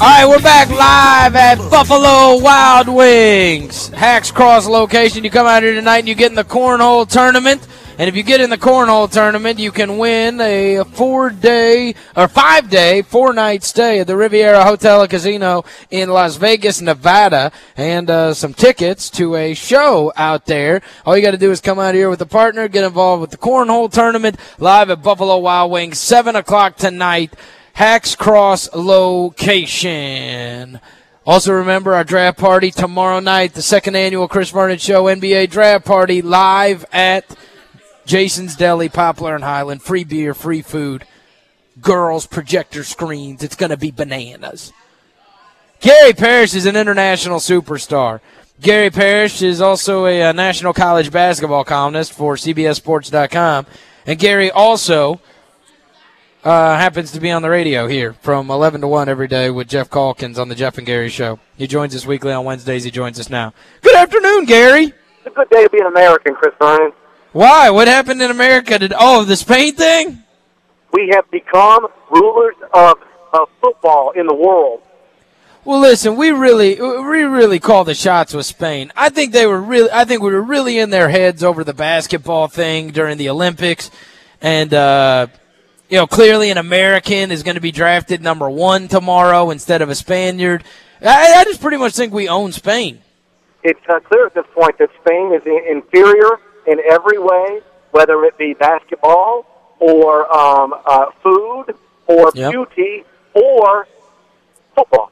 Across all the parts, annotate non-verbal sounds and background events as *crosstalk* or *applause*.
All right, we're back live at Buffalo Wild Wings. Hacks Cross location. You come out here tonight and you get in the Cornhole Tournament. And if you get in the cornhole tournament, you can win a four-day or five-day, four-night stay at the Riviera Hotel and Casino in Las Vegas, Nevada, and uh, some tickets to a show out there. All you got to do is come out here with a partner, get involved with the cornhole tournament live at Buffalo Wild Wings, 7 o'clock tonight, Hacks Cross location. Also remember our draft party tomorrow night, the second annual Chris Vernon Show NBA draft party live at Jason's Deli, Poplar and Highland, free beer, free food, girls, projector screens. It's going to be bananas. Gary Parrish is an international superstar. Gary Parrish is also a, a national college basketball columnist for CBSSports.com. And Gary also uh, happens to be on the radio here from 11 to 1 every day with Geoff Calkins on the Jeff and Gary Show. He joins us weekly on Wednesdays. He joins us now. Good afternoon, Gary. It's a good day to be an American, Chris Vernon. Why? What happened in America? Did Oh, this Spain thing? We have become rulers of, of football in the world. Well, listen, we really we really called the shots with Spain. I think they were really I think we were really in their heads over the basketball thing during the Olympics and uh, you know, clearly an American is going to be drafted number 1 tomorrow instead of a Spaniard. I, I just pretty much think we own Spain. It's uh, clear at this point that Spain is inferior in every way, whether it be basketball or um, uh, food or yep. beauty or football.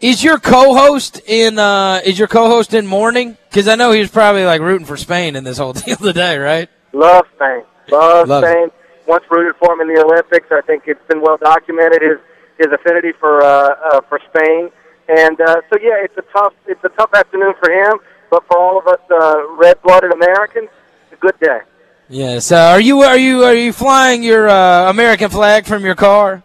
Is your co-host in uh, is your co-host in mourning? Because I know he was probably like rooting for Spain in this whole *laughs* deal today, right? Love Spain. Love, Love Spain. It. Once rooted for him in the Olympics. I think it's been well documented his his affinity for uh, uh, for Spain. And uh, so yeah, it's a tough it's a tough afternoon for him. But for all of us uh, red-blooded Americans, it's a good day. Yes. Uh, are you are you are you flying your uh, American flag from your car?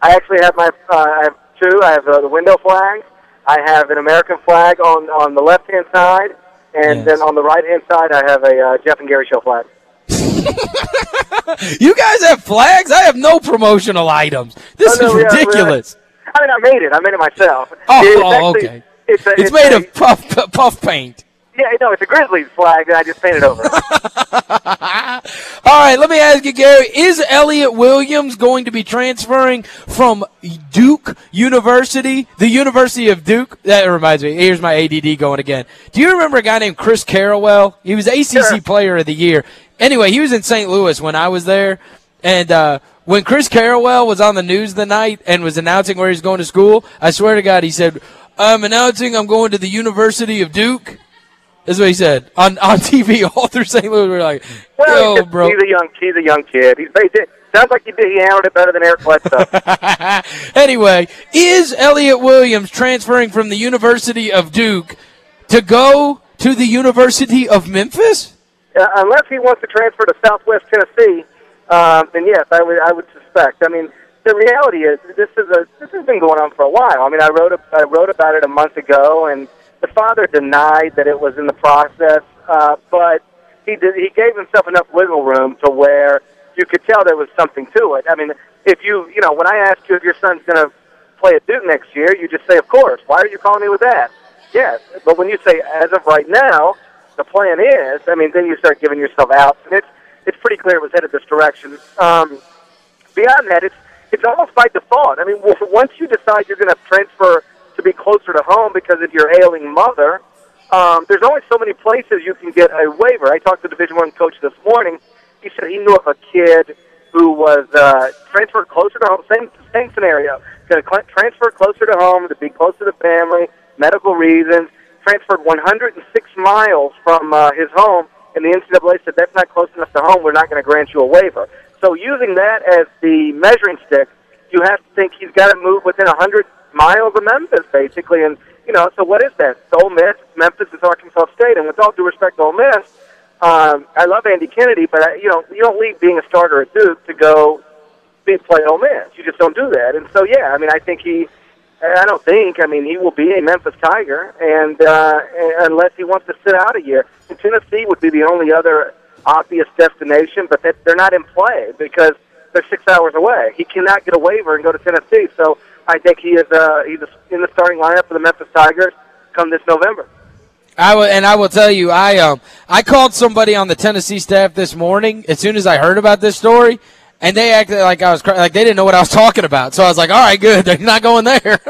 I actually have my uh, I have two. I have uh, the window flags. I have an American flag on on the left hand side, and yes. then on the right hand side, I have a uh, Jeff and Gary show flag. *laughs* you guys have flags? I have no promotional items. This oh, no, is ridiculous. I mean, I made it. I made it myself. Oh, oh actually, okay. It's, a, it's, it's made a, of puff puff paint. Yeah, no, it's a Grizzlies flag that I just painted over. *laughs* All right, let me ask you, Gary. Is Elliot Williams going to be transferring from Duke University, the University of Duke? That reminds me. Here's my ADD going again. Do you remember a guy named Chris Carrawell? He was ACC sure. Player of the Year. Anyway, he was in St. Louis when I was there, and uh, when Chris Carrawell was on the news the night and was announcing where he's going to school, I swear to God, he said, I'm announcing I'm going to the University of Duke. That's what he said on on *laughs* TV all through St. Louis. We are like, well, Yo, bro. He's a young, he's a young kid. He's basically, sounds like he did. He handled it better than Eric Bledsoe. *laughs* anyway, is Elliot Williams transferring from the University of Duke to go to the University of Memphis? Uh, unless he wants to transfer to Southwest Tennessee, um, then yes, I would. I would suspect. I mean, the reality is this is a this has been going on for a while. I mean, I wrote a, I wrote about it a month ago, and the father denied that it was in the process, uh, but he did, he gave himself enough wiggle room to where you could tell there was something to it. I mean, if you you know when I ask you if your son's going to play at Duke next year, you just say, of course. Why are you calling me with that? Yes, but when you say as of right now, the plan is, I mean, then you start giving yourself out, and it's it's pretty clear it was headed this direction. Um, beyond that, it's it's almost by default. I mean, once you decide you're going to transfer to be closer to home because of your ailing mother, um, there's only so many places you can get a waiver. I talked to the Division One coach this morning. He said he knew of a kid who was uh, transferred closer to home. Same same scenario. Going to transfer closer to home to be closer to family, medical reasons. Transferred 106 miles from uh, his home, and the NCAA said that's not close enough to home. We're not going to grant you a waiver. So using that as the measuring stick, you have to think he's got to move within 100 miles of Memphis, basically. And, you know, so what is that? Ole Miss, Memphis, it's Arkansas State. And with all due respect to Ole Miss, um, I love Andy Kennedy, but, I, you know, you don't leave being a starter at Duke to go being played Ole Miss. You just don't do that. And so, yeah, I mean, I think he. I don't think. I mean, he will be a Memphis Tiger, and uh, unless he wants to sit out a year, and Tennessee would be the only other obvious destination, but they're not in play because they're six hours away. He cannot get a waiver and go to Tennessee. So I think he is uh, he's in the starting lineup for the Memphis Tigers come this November. I will, and I will tell you, I um, I called somebody on the Tennessee staff this morning as soon as I heard about this story, and they acted like I was like they didn't know what I was talking about. So I was like, all right, good, *laughs* they're not going there. *laughs*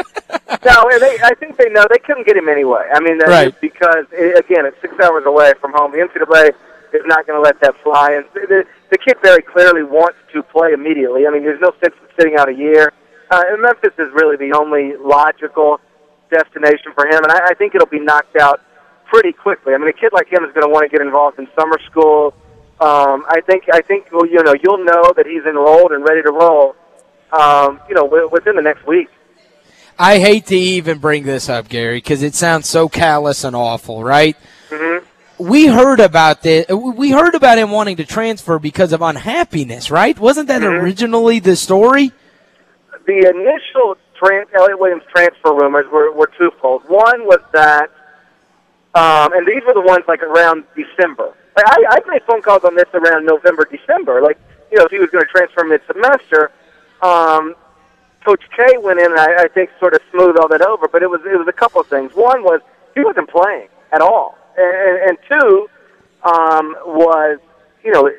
no, and they, I think they know they couldn't get him anyway. I mean, right. because again, it's six hours away from home. The NCAA is not going to let that fly, and the, the kid very clearly wants to play immediately. I mean, there's no sense in sitting out a year. Uh, and Memphis is really the only logical destination for him, and I, I think it'll be knocked out pretty quickly. I mean, a kid like him is going to want to get involved in summer school. Um, I think I think well, you know you'll know that he's enrolled and ready to roll. Um, you know, within the next week. I hate to even bring this up, Gary, because it sounds so callous and awful, right? Mm-hmm. We heard about this. We heard about him wanting to transfer because of unhappiness, right? Wasn't that mm-hmm. originally the story? The initial trans- Elliot Williams transfer rumors were, were twofold. One was that um, and these were the ones like around December. Like, I, I made phone calls on this around November, December. Like, you know, if he was going to transfer mid-semester, um, Coach K went in and I, I think sort of smoothed all that over. But it was it was a couple of things. One was he wasn't playing at all, and, and two um, was you know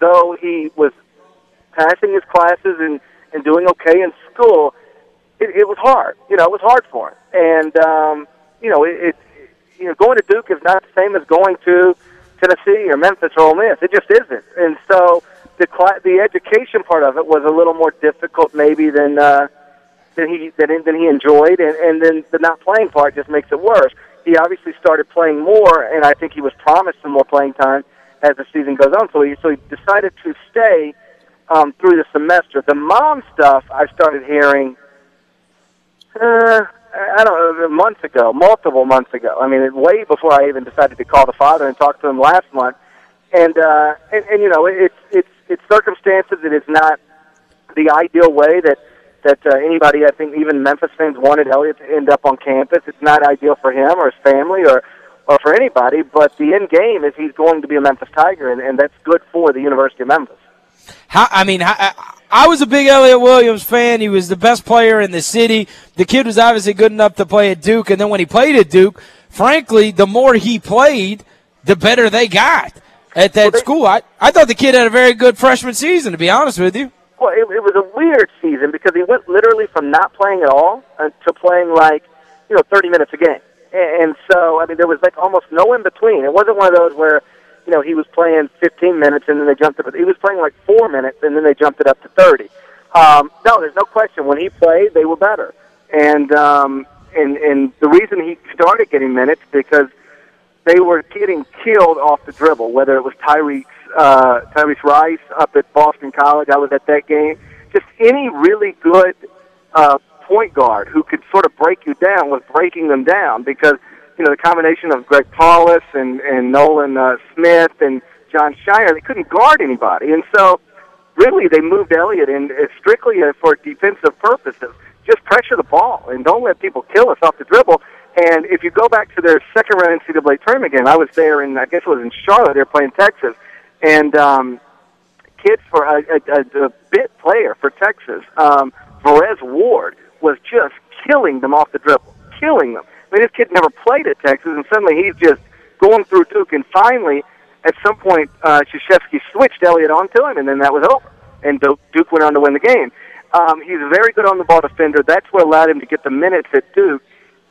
though he was passing his classes and and doing okay in school, it, it was hard. You know, it was hard for him, and um, you know it, it you know, going to Duke is not the same as going to Tennessee or Memphis or Ole Miss. It just isn't. And so the the education part of it was a little more difficult maybe than uh, than he than, than he enjoyed, and and then the not playing part just makes it worse. He obviously started playing more, and I think he was promised some more playing time as the season goes on. So he so he decided to stay um, through the semester. The mom stuff I started hearing. Uh, I don't know, months ago, multiple months ago. I mean, way before I even decided to call the father and talk to him last month. And uh, and, and you know, it's it's it's circumstances. It is not the ideal way that that uh, anybody, I think, even Memphis fans wanted Elliot to end up on campus. It's not ideal for him or his family or or for anybody. But the end game is he's going to be a Memphis Tiger, and, and that's good for the University of Memphis. How I mean, how, I was a big Elliot Williams fan. He was the best player in the city. The kid was obviously good enough to play at Duke, and then when he played at Duke, frankly, the more he played, the better they got at that well, they, school. I, I thought the kid had a very good freshman season, to be honest with you. Well, it, it was a weird season because he went literally from not playing at all uh, to playing like, you know, 30 minutes a game. And, and so, I mean, there was like almost no in between. It wasn't one of those where – you know, he was playing 15 minutes and then they jumped it. He was playing like four minutes and then they jumped it up to 30. Um, no, there's no question. When he played, they were better. And um, and and the reason he started getting minutes because they were getting killed off the dribble. Whether it was Tyrese uh, Tyrese Rice up at Boston College, I was at that game. Just any really good uh, point guard who could sort of break you down was breaking them down because you know, the combination of Greg Paulus and, and Nolan uh, Smith and Jon Scheyer, they couldn't guard anybody. And so, really, they moved Elliott in uh, strictly uh, for defensive purposes. Just pressure the ball and don't let people kill us off the dribble. And if you go back to their second round NCAA tournament game, I was there in, I guess it was in Charlotte, they were playing Texas. And um, kids for a, a, a bit player for Texas, um, Varez Ward, was just killing them off the dribble, killing them. I mean, this kid never played at Texas, and suddenly he's just going through Duke. And finally, at some point, uh, Krzyzewski switched Elliott onto him, and then that was over. And Duke went on to win the game. Um, he's a very good on the ball defender. That's what allowed him to get the minutes at Duke.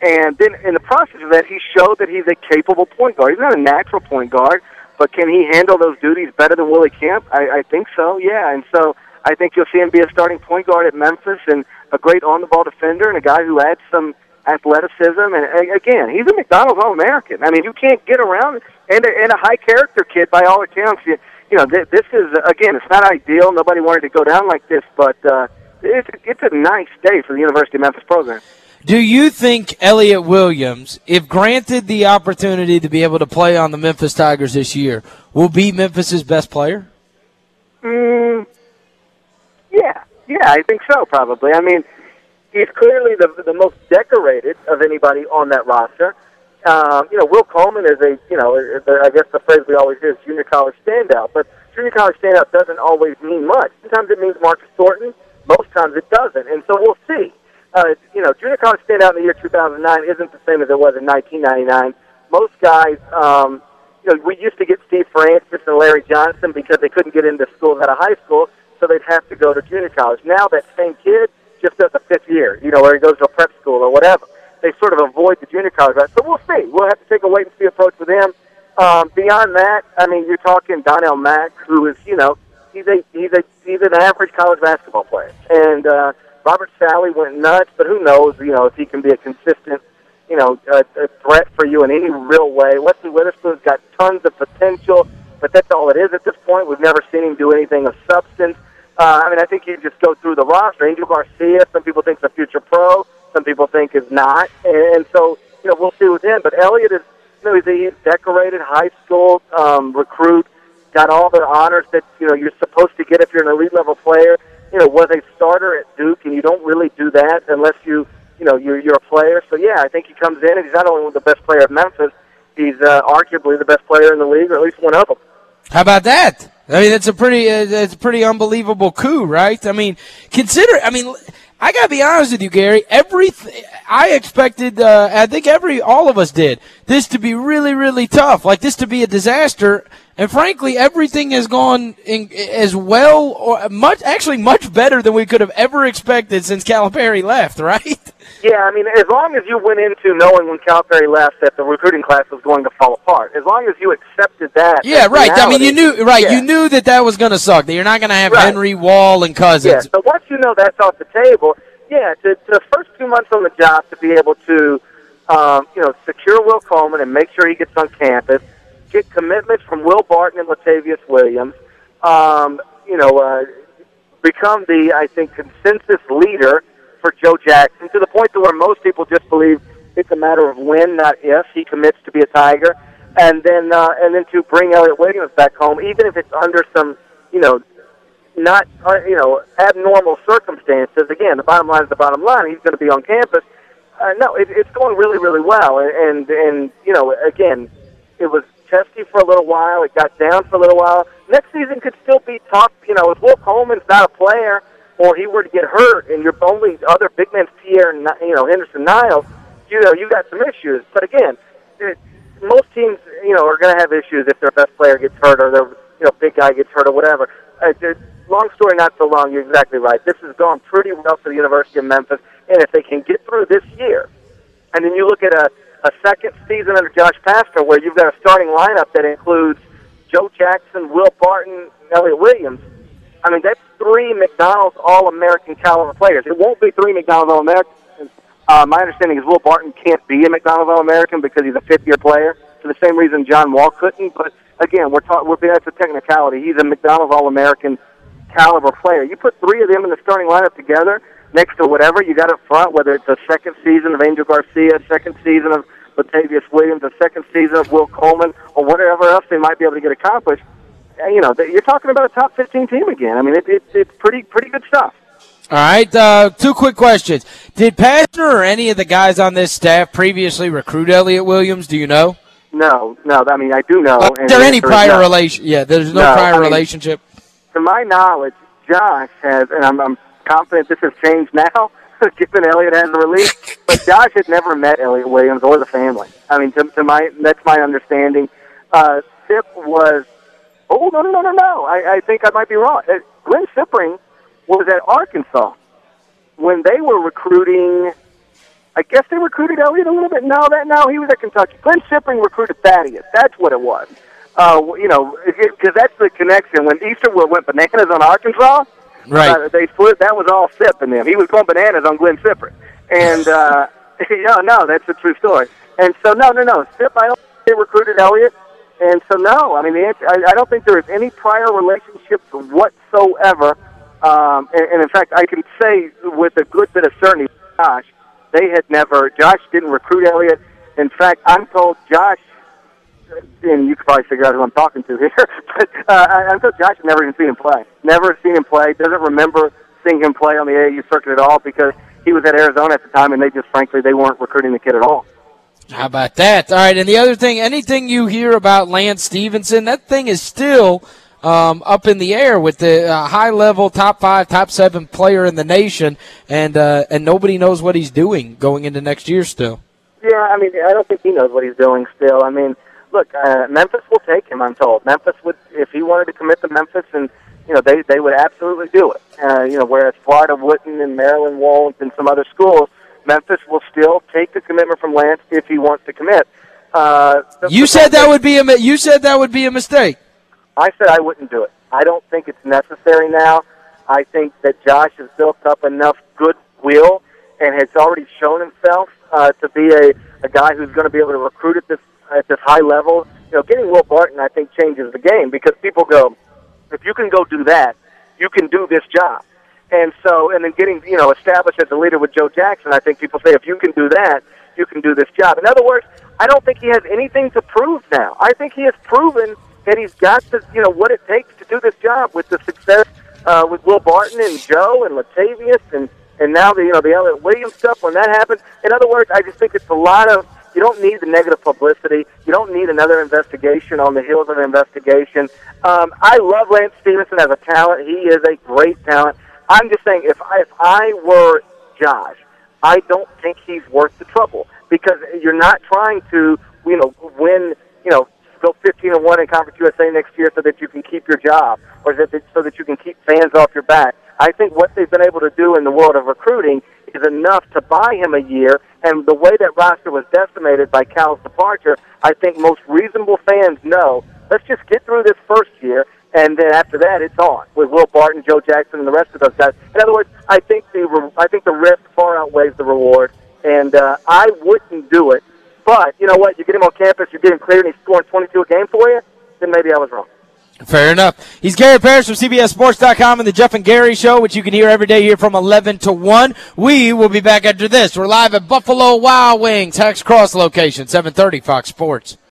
And then in the process of that, he showed that he's a capable point guard. He's not a natural point guard, but can he handle those duties better than Willie Kemp? I, I think so, yeah. And so I think you'll see him be a starting point guard at Memphis and a great on the ball defender and a guy who adds some athleticism, and again, he's a McDonald's All-American. I mean, you can't get around and a, and a high character kid by all accounts. You, you know, th- this is again, it's not ideal. Nobody wanted to go down like this, but uh, it's it's a nice day for the University of Memphis program. Do you think Elliot Williams, if granted the opportunity to be able to play on the Memphis Tigers this year, will be Memphis's best player? Mm, yeah, Yeah, I think so. Probably. I mean, he's clearly the the most decorated of anybody on that roster. Um, you know, Will Coleman is a you know, I guess the phrase we always hear is junior college standout, but junior college standout doesn't always mean much. Sometimes it means Marcus Thornton. Most times it doesn't, and so we'll see. Uh, you know, junior college standout in the year 2009 isn't the same as it was in 1999. Most guys, um, you know, we used to get Steve Francis and Larry Johnson because they couldn't get into schools out of high school, so they'd have to go to junior college. Now that same kid just does a fifth year, you know, where he goes to a prep school or whatever. They sort of avoid the junior college guys. So we'll see. We'll have to take a wait and see approach with him. Um, beyond that, I mean, you're talking Doneal Mack, who is, you know, he's a he's a he's an average college basketball player, and uh, Roburt Sallie went nuts. But who knows, you know, if he can be a consistent, you know, a, a threat for you in any real way. Wesley Witherspoon's got tons of potential, but that's all it is at this point. We've never seen him do anything of substance. Uh, I mean, I think you just go through the roster. Angel Garcia, some people think is a future pro, some people think is not, and so you know we'll see with him. But Elliott is, you know, he's a decorated high school um, recruit, got all the honors that you know you're supposed to get if you're an elite level player. You know, was a starter at Duke, and you don't really do that unless you you know you're you're a player. So yeah, I think he comes in, and he's not only the best player of Memphis, he's uh, arguably the best player in the league, or at least one of them. How about that? I mean, that's a pretty, uh, that's a pretty unbelievable coup, right? I mean, consider, I mean, I gotta be honest with you, Gary. Everything I expected, uh, I think every all of us did this to be really, really tough. Like this to be a disaster. And frankly, everything has gone in, as well or much, actually much better than we could have ever expected since Calipari left, *laughs* right? Yeah, I mean, as long as you went into knowing when Calipari left that the recruiting class was going to fall apart, as long as you accepted that. Yeah, right. Reality, I mean, you knew, right? Yeah. You knew that that was going to suck. That you're not going to have Right. Henry Wall and Cousins. Yeah, so once you know that's off the table, yeah, to, to the first two months on the job to be able to, um, you know, secure Will Coleman and make sure he gets on campus, get commitments from Will Barton and Latavius Williams, um, you know, uh, become the, I think, consensus leader for Joe Jackson to the point to where most people just believe it's a matter of when, not if, he commits to be a Tiger, and then uh, and then to bring Elliott Williams back home, even if it's under some, you know, not uh, you know abnormal circumstances. Again, the bottom line is the bottom line. He's going to be on campus. Uh, no, it, it's going really, really well, and, and and you know, again, it was testy for a little while. It got down for a little while. Next season could still be tough. You know, if Will Coleman's not a player, or he were to get hurt, and your only other big man's Pierre, you know, Henderson Niles, you know, you got some issues. But again, it, most teams, you know, are going to have issues if their best player gets hurt or their you know big guy gets hurt or whatever. Uh, long story not so long. You're exactly right. This has gone pretty well for the University of Memphis, and if they can get through this year, and then you look at a, a second season under Josh Pastner where you've got a starting lineup that includes Joe Jackson, Will Barton, Elliott Williams. I mean, that's three McDonald's All-American caliber players. It won't be three McDonald's All-Americans. Uh, my understanding is Will Barton can't be a McDonald's All-American because he's a fifth-year player for the same reason John Wall couldn't. But again, we're talking. We're that's a technicality. He's a McDonald's All-American caliber player. You put three of them in the starting lineup together next to whatever you got up front, whether it's a second season of Angel Garcia, second season of Latavius Williams, a second season of Will Coleman, or whatever else they might be able to get accomplished. Uh, You know, you're talking about a top 15 team again. I mean, it, it, it's pretty pretty good stuff. All right, uh, two quick questions. Did Pastner or any of the guys on this staff previously recruit Elliott Williams? Do you know? No, no. I mean, I do know. Uh, is there any prior no. relation? Yeah, there's no, No, prior I mean- relationship. to my knowledge, Josh has, and I'm, I'm confident this has changed now, *laughs* given Elliott has the release. But Josh had never met Elliott Williams or the family. I mean, to, to my that's my understanding. Uh, Sip was. Oh no no no no no! I, I think I might be wrong. Uh, Glynn Cyprien was at Arkansas when they were recruiting. I guess they recruited Elliott a little bit. No, that no, he was at Kentucky. Glynn Cyprien recruited Thaddeus. That's what it was. Uh, you know, because that's the connection. When Easterwood went bananas on Arkansas, Right. uh, they split. That was all Sip and them. He was going bananas on Glynn Cyprien. And uh, *laughs* no, no, that's a true story. And so no, no, no. Sip, I don't they recruited Elliott. And so no, I mean, the answer, I, I don't think there is any prior relationships whatsoever. Um, and, and in fact, I can say with a good bit of certainty, Josh, they had never. Josh didn't recruit Elliott. In fact, I'm told Josh and you could probably figure out who I'm talking to here. *laughs* but uh, I- I'm told Josh had never even seen him play. Never seen him play. Doesn't remember seeing him play on the AAU circuit at all because he was at Arizona at the time, and they just frankly they weren't recruiting the kid at all. How about that? All right, and the other thing, anything you hear about Lance Stephenson, that thing is still um, up in the air with the uh, high level top five, top seven player in the nation, and uh, and nobody knows what he's doing going into next year still. Yeah, I mean, I don't think he knows what he's doing still. I mean, look, uh, Memphis will take him. I'm told Memphis would, if he wanted to commit to Memphis, and you know, they they would absolutely do it. Uh, you know, whereas Florida wouldn't, and Maryland won't, and some other schools, Memphis will still take the commitment from Lance if he wants to commit. Uh, you said that would be a you said that would be a mistake. I said I wouldn't do it. I don't think it's necessary now. I think that Josh has built up enough goodwill and has already shown himself uh, to be a, a guy who's going to be able to recruit at this at this high level. You know, getting Will Barton, I think, changes the game because people go, if you can go do that, you can do this job. And so, and then getting you know established as a leader with Joe Jackson, I think people say if you can do that, you can do this job. In other words, I don't think he has anything to prove now. I think he has proven that he's got the you know what it takes to do this job with the success uh, with Will Barton and Joe and Latavius and and now the you know the Elliott Williams stuff when that happened. In other words, I just think it's a lot of you don't need the negative publicity. You don't need another investigation on the heels of an investigation. Um, I love Lance Stephenson as a talent. He is a great talent. I'm just saying, if I, if I were Josh, I don't think he's worth the trouble because you're not trying to, you know, win, you know, go 15 and one in Conference USA next year so that you can keep your job or that so that you can keep fans off your back. I think what they've been able to do in the world of recruiting is enough to buy him a year. And the way that roster was decimated by Cal's departure, I think most reasonable fans know. Let's just get through this first year, and then after that, it's on with Will Barton, Joe Jackson, and the rest of those guys. In other words, I think the I think the risk far outweighs the reward, and uh, I wouldn't do it. But you know what? You get him on campus, you get him cleared, and he's scoring 22 a game for you. Then maybe I was wrong. Fair enough. He's Gary Parrish from CBSSports.com and the Jeff and Gary Show, which you can hear every day here from 11 to 1. We will be back after this. We're live at Buffalo Wild Wings, Hacks Cross location, 730 Fox Sports.